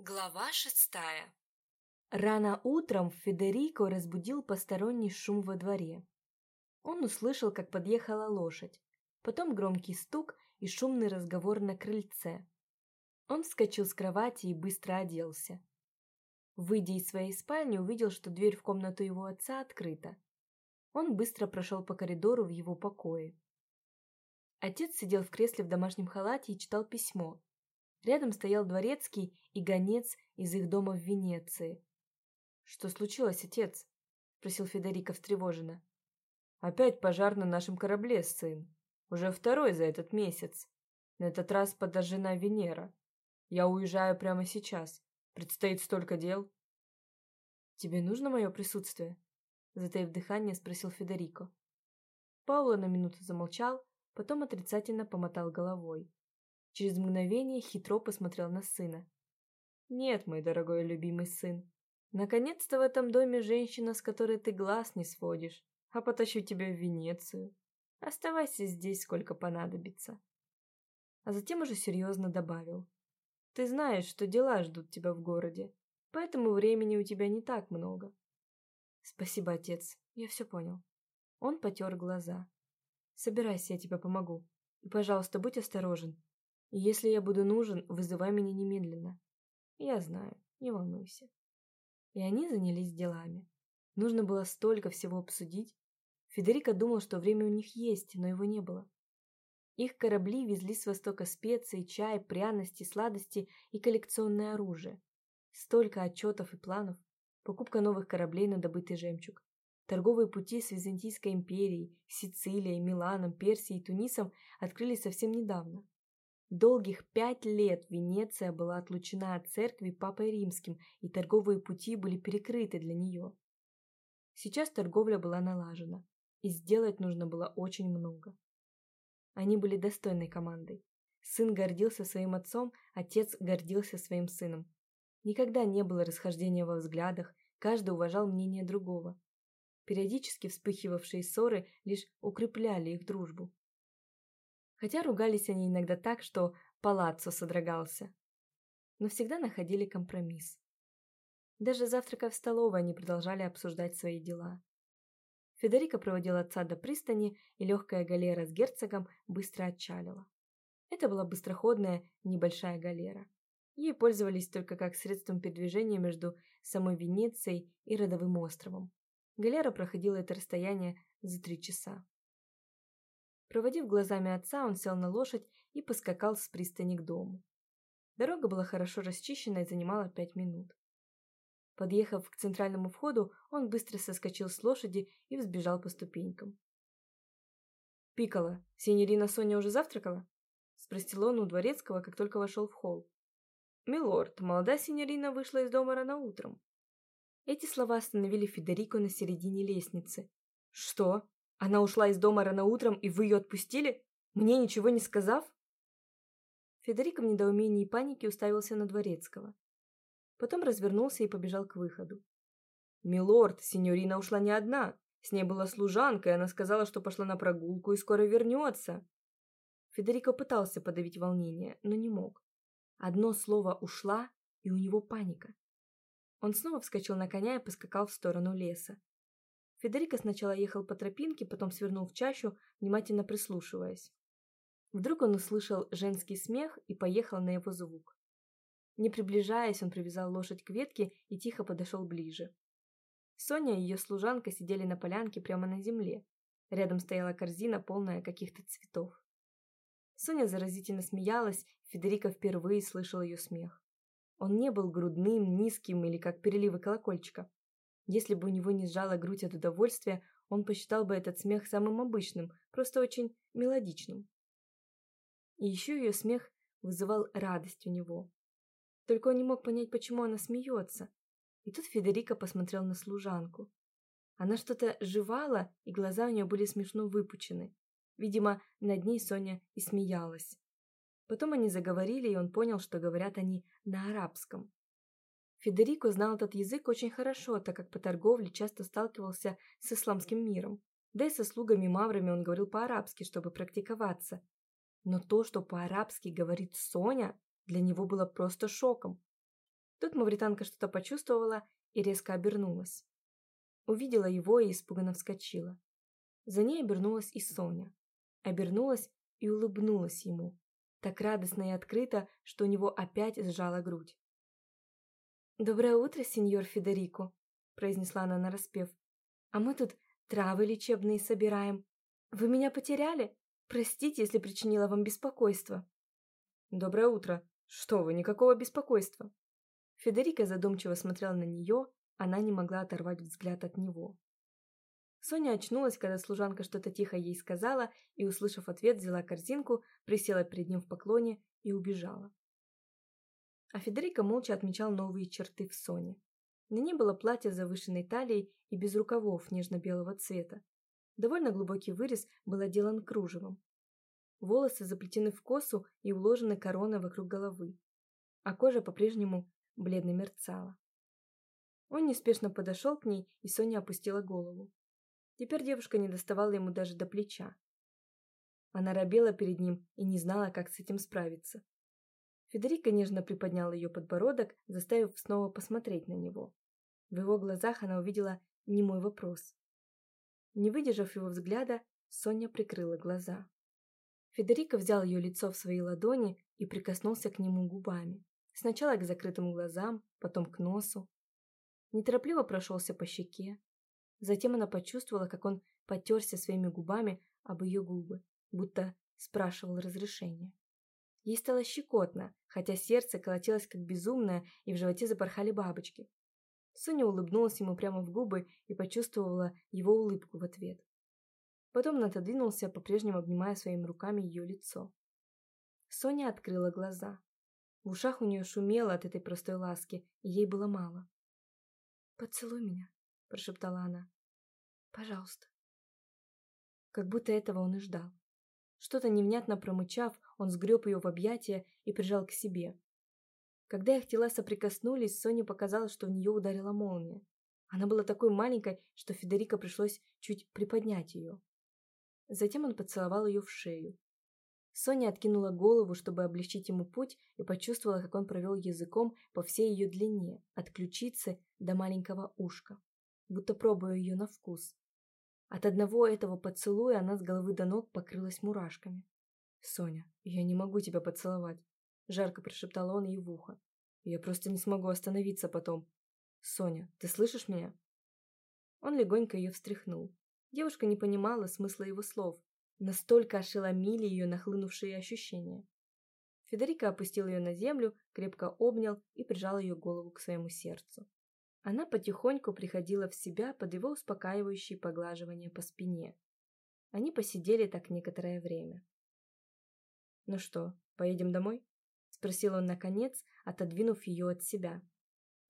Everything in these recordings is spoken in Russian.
Глава шестая Рано утром Федерико разбудил посторонний шум во дворе. Он услышал, как подъехала лошадь, потом громкий стук и шумный разговор на крыльце. Он вскочил с кровати и быстро оделся. Выйдя из своей спальни, увидел, что дверь в комнату его отца открыта. Он быстро прошел по коридору в его покое. Отец сидел в кресле в домашнем халате и читал письмо, Рядом стоял дворецкий и гонец из их дома в Венеции. «Что случилось, отец?» – спросил Федерико встревоженно. «Опять пожар на нашем корабле, сын. Уже второй за этот месяц. На этот раз подожжена Венера. Я уезжаю прямо сейчас. Предстоит столько дел». «Тебе нужно мое присутствие?» – затаив дыхание, спросил Федерико. Пауло на минуту замолчал, потом отрицательно помотал головой. Через мгновение хитро посмотрел на сына. «Нет, мой дорогой любимый сын, наконец-то в этом доме женщина, с которой ты глаз не сводишь, а потащу тебя в Венецию. Оставайся здесь, сколько понадобится». А затем уже серьезно добавил. «Ты знаешь, что дела ждут тебя в городе, поэтому времени у тебя не так много». «Спасибо, отец, я все понял». Он потер глаза. «Собирайся, я тебе помогу. И, пожалуйста, будь осторожен. Если я буду нужен, вызывай меня немедленно. Я знаю, не волнуйся. И они занялись делами. Нужно было столько всего обсудить. Федерико думал, что время у них есть, но его не было. Их корабли везли с востока специи, чай, пряности, сладости и коллекционное оружие. Столько отчетов и планов. Покупка новых кораблей на добытый жемчуг. Торговые пути с Византийской империей, Сицилией, Миланом, Персией и Тунисом открылись совсем недавно. Долгих пять лет Венеция была отлучена от церкви Папой Римским, и торговые пути были перекрыты для нее. Сейчас торговля была налажена, и сделать нужно было очень много. Они были достойной командой. Сын гордился своим отцом, отец гордился своим сыном. Никогда не было расхождения во взглядах, каждый уважал мнение другого. Периодически вспыхивавшие ссоры лишь укрепляли их дружбу хотя ругались они иногда так, что палаццо содрогался. Но всегда находили компромисс. Даже завтракая в столовой, они продолжали обсуждать свои дела. Федерико проводил отца до пристани, и легкая галера с герцогом быстро отчалила. Это была быстроходная небольшая галера. Ей пользовались только как средством передвижения между самой Венецией и Родовым островом. Галера проходила это расстояние за три часа. Проводив глазами отца, он сел на лошадь и поскакал с пристани к дому. Дорога была хорошо расчищена и занимала пять минут. Подъехав к центральному входу, он быстро соскочил с лошади и взбежал по ступенькам. «Пикала, синьорина Соня уже завтракала?» – спросил он у дворецкого, как только вошел в холл. «Милорд, молодая синьорина вышла из дома рано утром». Эти слова остановили Федерико на середине лестницы. «Что? Она ушла из дома рано утром, и вы ее отпустили? Мне ничего не сказав?» Федерико в недоумении и панике уставился на Дворецкого. Потом развернулся и побежал к выходу. «Милорд, синьорина ушла не одна. С ней была служанка, и она сказала, что пошла на прогулку и скоро вернется». Федерико пытался подавить волнение, но не мог. Одно слово «ушла», и у него паника. Он снова вскочил на коня и поскакал в сторону леса. Федерико сначала ехал по тропинке, потом свернул в чащу, внимательно прислушиваясь. Вдруг он услышал женский смех и поехал на его звук. Не приближаясь, он привязал лошадь к ветке и тихо подошел ближе. Соня и ее служанка сидели на полянке прямо на земле. Рядом стояла корзина, полная каких-то цветов. Соня заразительно смеялась, Федерико впервые слышал ее смех. Он не был грудным, низким или как переливы колокольчика. Если бы у него не сжала грудь от удовольствия, он посчитал бы этот смех самым обычным, просто очень мелодичным. И еще ее смех вызывал радость у него. Только он не мог понять, почему она смеется. И тут Федерико посмотрел на служанку. Она что-то жевала, и глаза у нее были смешно выпучены. Видимо, над ней Соня и смеялась. Потом они заговорили, и он понял, что говорят они на арабском. Федерико знал этот язык очень хорошо, так как по торговле часто сталкивался с исламским миром. Да и со слугами-маврами он говорил по-арабски, чтобы практиковаться. Но то, что по-арабски говорит Соня, для него было просто шоком. Тут мавританка что-то почувствовала и резко обернулась. Увидела его и испуганно вскочила. За ней обернулась и Соня. Обернулась и улыбнулась ему, так радостно и открыто, что у него опять сжала грудь. «Доброе утро, сеньор Федерико», – произнесла она нараспев. «А мы тут травы лечебные собираем. Вы меня потеряли? Простите, если причинила вам беспокойство». «Доброе утро. Что вы, никакого беспокойства». Федерика задумчиво смотрела на нее, она не могла оторвать взгляд от него. Соня очнулась, когда служанка что-то тихо ей сказала, и, услышав ответ, взяла корзинку, присела перед ним в поклоне и убежала. А Федерико молча отмечал новые черты в Соне. На ней было платье завышенной талией и без рукавов нежно-белого цвета. Довольно глубокий вырез был отделан кружевом. Волосы заплетены в косу и уложены короной вокруг головы, а кожа по-прежнему бледно мерцала. Он неспешно подошел к ней, и Соня опустила голову. Теперь девушка не доставала ему даже до плеча. Она робела перед ним и не знала, как с этим справиться. Федерика нежно приподняла ее подбородок, заставив снова посмотреть на него. В его глазах она увидела немой вопрос. Не выдержав его взгляда, Соня прикрыла глаза. Федерико взял ее лицо в свои ладони и прикоснулся к нему губами. Сначала к закрытым глазам, потом к носу. Неторопливо прошелся по щеке, Затем она почувствовала, как он потерся своими губами об ее губы, будто спрашивал разрешения. Ей стало щекотно, хотя сердце колотилось как безумное, и в животе запорхали бабочки. Соня улыбнулась ему прямо в губы и почувствовала его улыбку в ответ. Потом он отодвинулся, по-прежнему обнимая своими руками ее лицо. Соня открыла глаза. В ушах у нее шумело от этой простой ласки, и ей было мало. «Поцелуй меня», – прошептала она. «Пожалуйста». Как будто этого он и ждал. Что-то невнятно промычав, он сгреб ее в объятия и прижал к себе. Когда их тела соприкоснулись, Соне показалось, что в нее ударила молния. Она была такой маленькой, что Федерико пришлось чуть приподнять ее. Затем он поцеловал ее в шею. Соня откинула голову, чтобы облегчить ему путь, и почувствовала, как он провел языком по всей ее длине, от ключицы до маленького ушка будто пробуя ее на вкус. От одного этого поцелуя она с головы до ног покрылась мурашками. «Соня, я не могу тебя поцеловать», – жарко прошептал он ей в ухо. «Я просто не смогу остановиться потом. Соня, ты слышишь меня?» Он легонько ее встряхнул. Девушка не понимала смысла его слов. Настолько ошеломили ее нахлынувшие ощущения. Федерико опустил ее на землю, крепко обнял и прижал ее голову к своему сердцу. Она потихоньку приходила в себя под его успокаивающие поглаживания по спине. Они посидели так некоторое время. «Ну что, поедем домой?» – спросил он наконец, отодвинув ее от себя.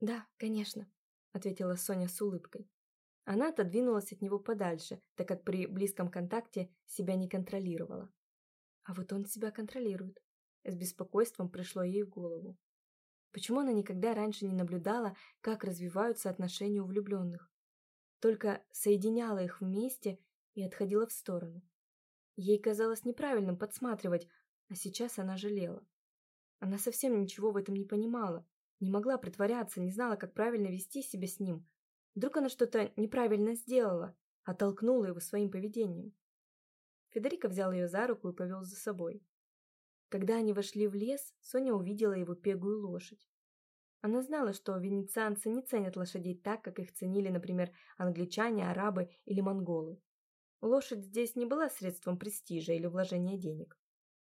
«Да, конечно», – ответила Соня с улыбкой. Она отодвинулась от него подальше, так как при близком контакте себя не контролировала. А вот он себя контролирует. С беспокойством пришло ей в голову. Почему она никогда раньше не наблюдала, как развиваются отношения у влюбленных? Только соединяла их вместе и отходила в сторону. Ей казалось неправильным подсматривать, а сейчас она жалела. Она совсем ничего в этом не понимала, не могла притворяться, не знала, как правильно вести себя с ним. Вдруг она что-то неправильно сделала, оттолкнула его своим поведением. Федерико взял ее за руку и повел за собой. Когда они вошли в лес, Соня увидела его пегую лошадь. Она знала, что венецианцы не ценят лошадей так, как их ценили, например, англичане, арабы или монголы. Лошадь здесь не была средством престижа или вложения денег.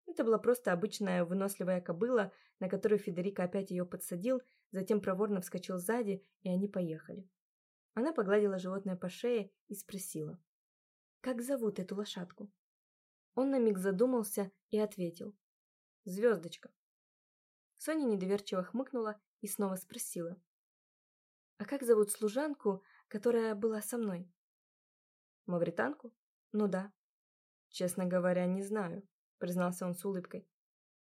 Это была просто обычная выносливая кобыла, на которую Федерико опять ее подсадил, затем проворно вскочил сзади, и они поехали. Она погладила животное по шее и спросила. «Как зовут эту лошадку?» Он на миг задумался и ответил. Звездочка. Соня недоверчиво хмыкнула и снова спросила. «А как зовут служанку, которая была со мной?» «Мавританку? Ну да». «Честно говоря, не знаю», — признался он с улыбкой.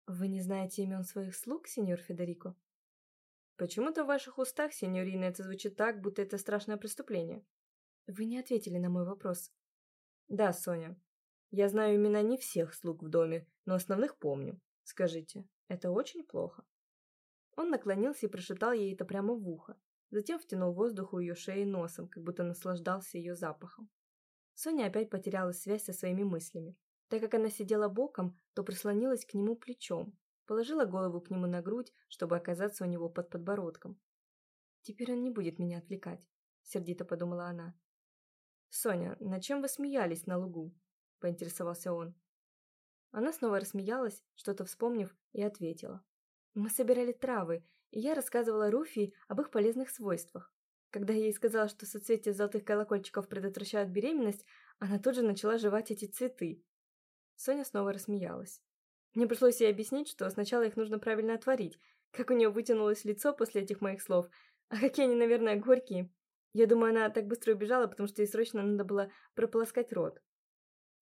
«Вы не знаете имен своих слуг, сеньор Федерико?» «Почему-то в ваших устах, сеньорина, это звучит так, будто это страшное преступление». «Вы не ответили на мой вопрос». «Да, Соня. Я знаю имена не всех слуг в доме, но основных помню. Скажите, это очень плохо? Он наклонился и прошептал ей это прямо в ухо. Затем втянул воздух у ее шеи носом, как будто наслаждался ее запахом. Соня опять потеряла связь со своими мыслями. Так как она сидела боком, то прислонилась к нему плечом, положила голову к нему на грудь, чтобы оказаться у него под подбородком. «Теперь он не будет меня отвлекать», — сердито подумала она. «Соня, на чем вы смеялись на лугу?» — поинтересовался он. Она снова рассмеялась, что-то вспомнив, и ответила. «Мы собирали травы, и я рассказывала Руфи об их полезных свойствах. Когда я ей сказала, что соцветия золотых колокольчиков предотвращают беременность, она тут же начала жевать эти цветы. Соня снова рассмеялась. Мне пришлось ей объяснить, что сначала их нужно правильно отварить, как у нее вытянулось лицо после этих моих слов, а какие они, наверное, горькие. Я думаю, она так быстро убежала, потому что ей срочно надо было прополоскать рот.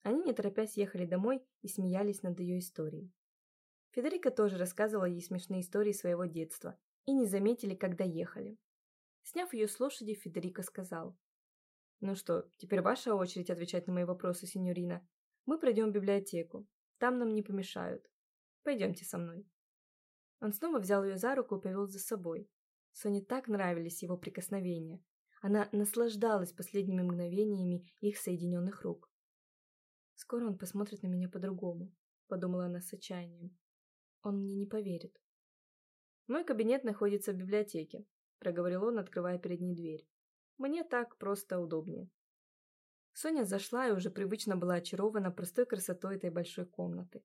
Они, не торопясь, ехали домой и смеялись над ее историей. Федерика тоже рассказывала ей смешные истории своего детства, и не заметили, когда ехали. Сняв ее с лошади, Федерико сказал. «Ну что, теперь ваша очередь отвечать на мои вопросы, сеньорина. Мы пройдем в библиотеку. Там нам не помешают. Пойдемте со мной». Он снова взял ее за руку и повел за собой. Соне так нравились его прикосновения. Она наслаждалась последними мгновениями их соединенных рук. «Скоро он посмотрит на меня по-другому», — подумала она с отчаянием. «Он мне не поверит». «Мой кабинет находится в библиотеке», — проговорил он, открывая перед ней дверь. «Мне так просто удобнее». Соня зашла и уже привычно была очарована простой красотой этой большой комнаты.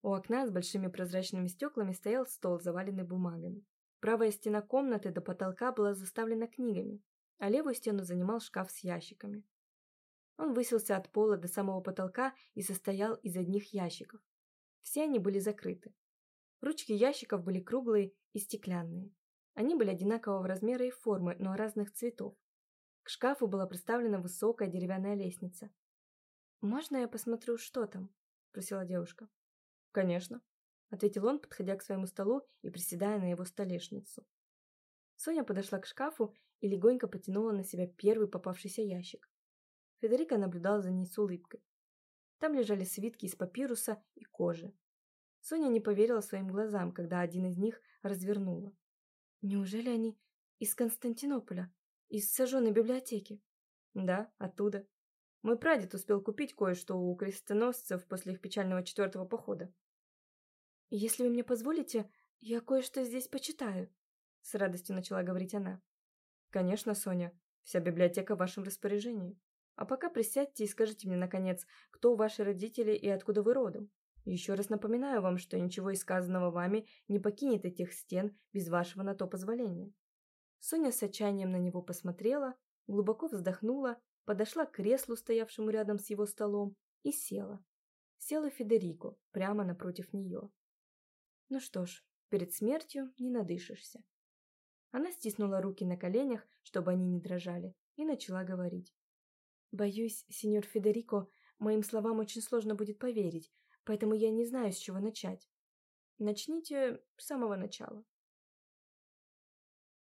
У окна с большими прозрачными стеклами стоял стол, заваленный бумагами. Правая стена комнаты до потолка была заставлена книгами, а левую стену занимал шкаф с ящиками. Он высился от пола до самого потолка и состоял из одних ящиков. Все они были закрыты. Ручки ящиков были круглые и стеклянные. Они были одинакового размера и формы, но разных цветов. К шкафу была приставлена высокая деревянная лестница. «Можно я посмотрю, что там?» – спросила девушка. «Конечно», – ответил он, подходя к своему столу и приседая на его столешницу. Соня подошла к шкафу и легонько потянула на себя первый попавшийся ящик. Федерика наблюдала за ней с улыбкой. Там лежали свитки из папируса и кожи. Соня не поверила своим глазам, когда один из них развернула. Неужели они из Константинополя? Из сожженной библиотеки? Да, оттуда. Мой прадед успел купить кое-что у крестоносцев после их печального четвертого похода. «Если вы мне позволите, я кое-что здесь почитаю», — с радостью начала говорить она. «Конечно, Соня, вся библиотека в вашем распоряжении». А пока присядьте и скажите мне, наконец, кто ваши родители и откуда вы родом. Еще раз напоминаю вам, что ничего сказанного вами не покинет этих стен без вашего на то позволения». Соня с отчаянием на него посмотрела, глубоко вздохнула, подошла к креслу, стоявшему рядом с его столом, и села. Села Федерико, прямо напротив нее. Ну что ж, перед смертью не надышишься. Она стиснула руки на коленях, чтобы они не дрожали, и начала говорить. Боюсь, сеньор Федерико, моим словам очень сложно будет поверить, поэтому я не знаю, с чего начать. Начните с самого начала.